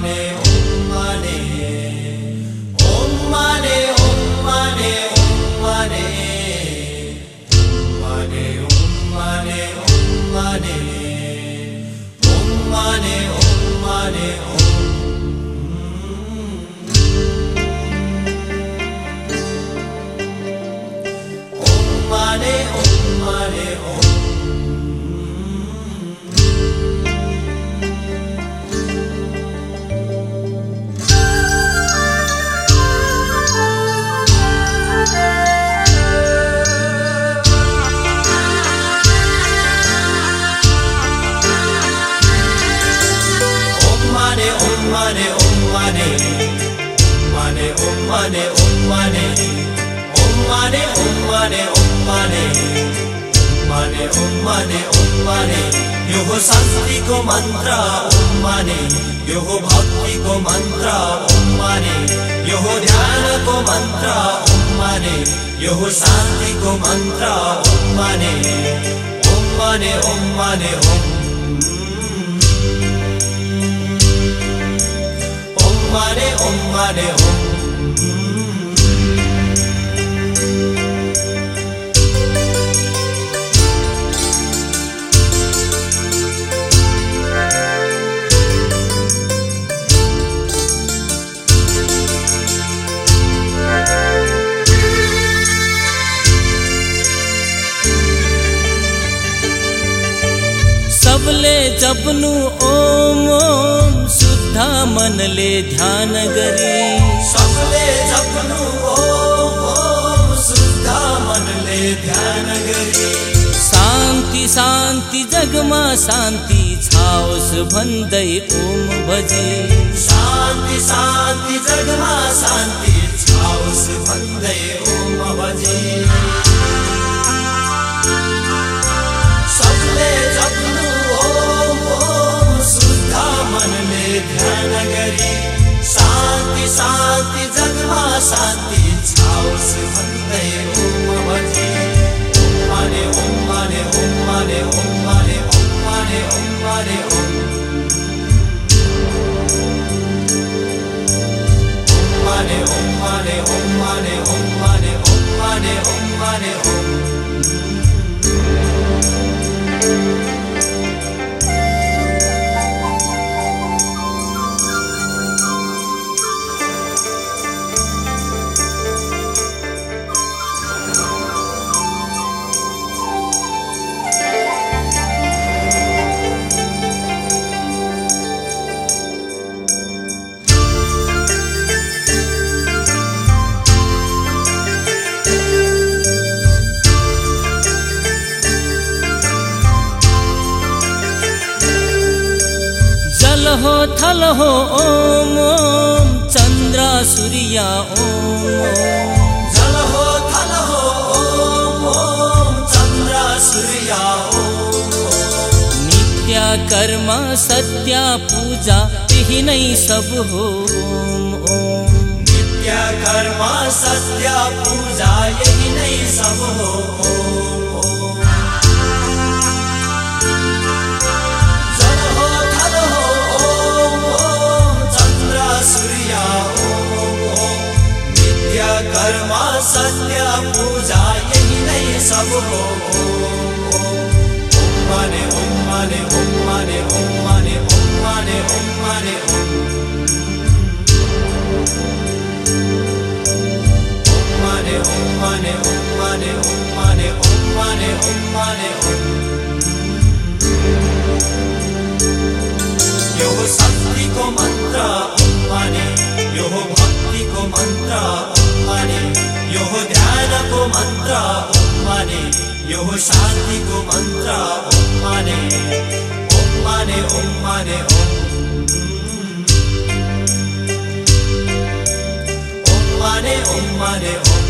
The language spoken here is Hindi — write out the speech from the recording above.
name. mane om mane om mane om mane om mane mane om mane om mane यो हो शांति को मंत्र ओम माने यो हो भक्ति को मंत्र ओम माने यो हो ध्यान को मंत्र ओम माने यो हो शांति को मंत्र ओम माने ओम माने ओम माने ओम माने ओम माने ओम सबले जप्नु ओम ओम शुद्ध मनले ध्यान गरी। सबले जप्नु ओम ओम शुद्ध मनले ध्यान गरी। शान्ति शान्ति जगमा शान्ति छाओस् भन्दै ओम bhaji. Mane om mane om mane om mane om mane om हो थल हो ओम ओम चन्द्र सूर्य ओम जल हो थल हो ओम ओम चन्द्र सूर्य ओम नित्य कर्म सत्य पूजा यही नहीं सब हो ओम ओम। नित्य कर्म सत्य यो शक्ति को मंत्र उम्मने यो भक्ति को मंत्र उम्मने यो ध्यान को मंत्र उम्मने यो शांति को मंत्र उम्मने उम्मने उम्मने उम्मने उम्मने उम्मने